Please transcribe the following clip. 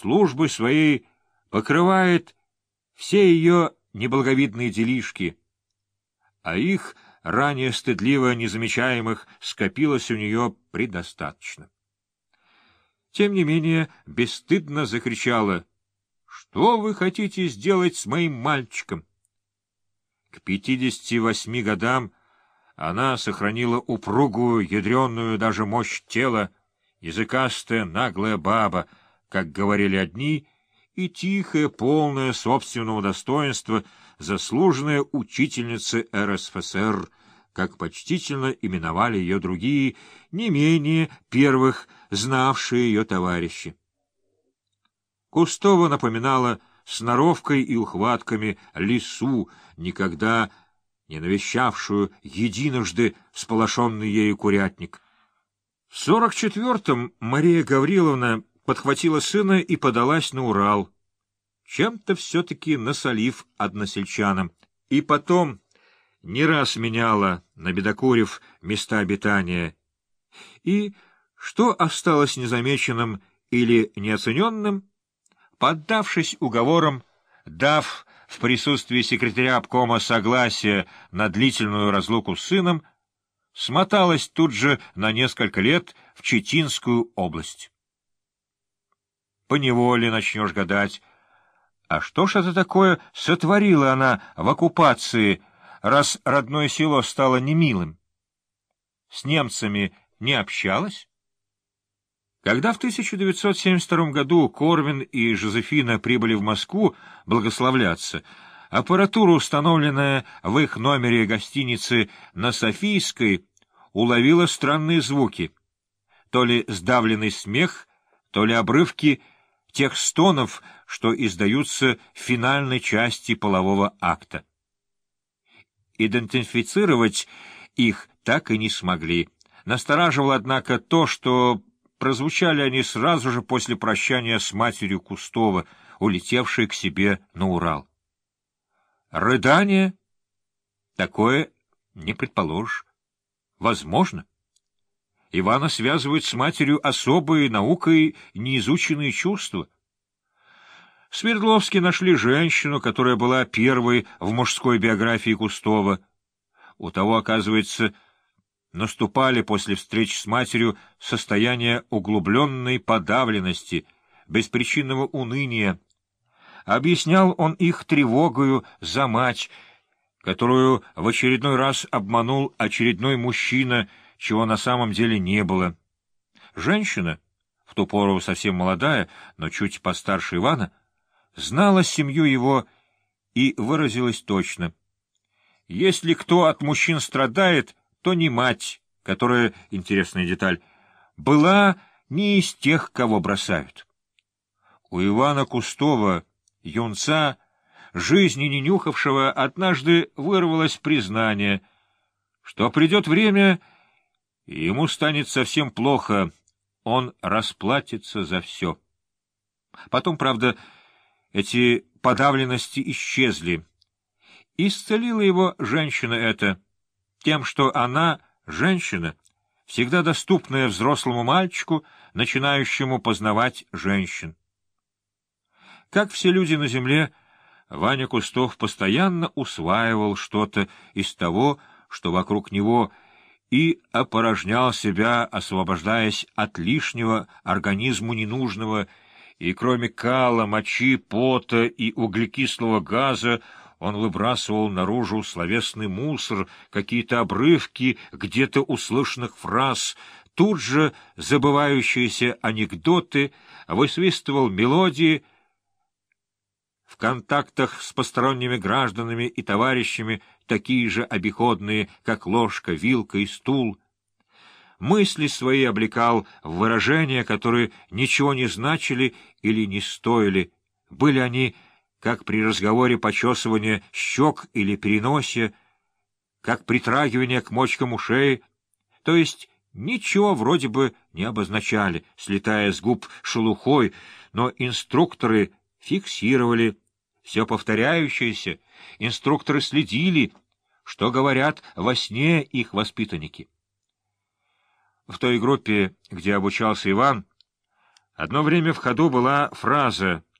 службой своей покрывает все ее неблаговидные делишки, а их, ранее стыдливо незамечаемых, скопилось у нее предостаточно. Тем не менее, бесстыдно закричала, «Что вы хотите сделать с моим мальчиком?» К пятидесяти восьми годам она сохранила упругую, ядреную даже мощь тела, языкастая, наглая баба, как говорили одни, и тихая, полная собственного достоинства, заслуженная учительница РСФСР, как почтительно именовали ее другие, не менее первых, знавшие ее товарищи. Кустова напоминала сноровкой и ухватками лису, никогда не навещавшую единожды сполошенный ею курятник. В сорок четвертом Мария Гавриловна подхватила сына и подалась на Урал, чем-то все-таки насолив односельчанам, и потом не раз меняла, набедокурив, места обитания. И, что осталось незамеченным или неоцененным, поддавшись уговорам, дав в присутствии секретаря обкома согласие на длительную разлуку с сыном, смоталась тут же на несколько лет в Читинскую область поневоле начнешь гадать. А что ж это такое сотворила она в оккупации, раз родное село стало немилым? С немцами не общалась? Когда в 1972 году Корвин и Жозефина прибыли в Москву благословляться, аппаратура, установленная в их номере гостиницы на Софийской, уловила странные звуки. То ли сдавленный смех, то ли обрывки тех стонов, что издаются в финальной части полового акта. Идентифицировать их так и не смогли. Настораживало, однако, то, что прозвучали они сразу же после прощания с матерью Кустова, улетевшей к себе на Урал. Рыдание? Такое не предположишь. Возможно. Ивана связывают с матерью особые наукой неизученные чувства. В нашли женщину, которая была первой в мужской биографии Кустова. У того, оказывается, наступали после встреч с матерью состояние углубленной подавленности, беспричинного уныния. Объяснял он их тревогою за мать, которую в очередной раз обманул очередной мужчина — чего на самом деле не было. Женщина, в ту пору совсем молодая, но чуть постарше Ивана, знала семью его и выразилась точно. Если кто от мужчин страдает, то не мать, которая, интересная деталь, была не из тех, кого бросают. У Ивана Кустова, юнца, жизни не нюхавшего, однажды вырвалось признание, что придет время, ему станет совсем плохо, он расплатится за все. Потом, правда, эти подавленности исчезли. Исцелила его женщина эта тем, что она, женщина, всегда доступная взрослому мальчику, начинающему познавать женщин. Как все люди на земле, Ваня Кустов постоянно усваивал что-то из того, что вокруг него — и опорожнял себя, освобождаясь от лишнего организму ненужного, и кроме кала, мочи, пота и углекислого газа он выбрасывал наружу словесный мусор, какие-то обрывки где-то услышанных фраз, тут же забывающиеся анекдоты, высвистывал мелодии, в контактах с посторонними гражданами и товарищами такие же обиходные, как ложка, вилка и стул. Мысли свои облекал в выражения, которые ничего не значили или не стоили. Были они, как при разговоре почесывания щек или переносе, как притрагивание к мочкам ушей, то есть ничего вроде бы не обозначали, слетая с губ шелухой, но инструкторы фиксировали все повторяющееся, инструкторы следили, что говорят во сне их воспитанники. В той группе, где обучался Иван, Одно время в ходу была фраза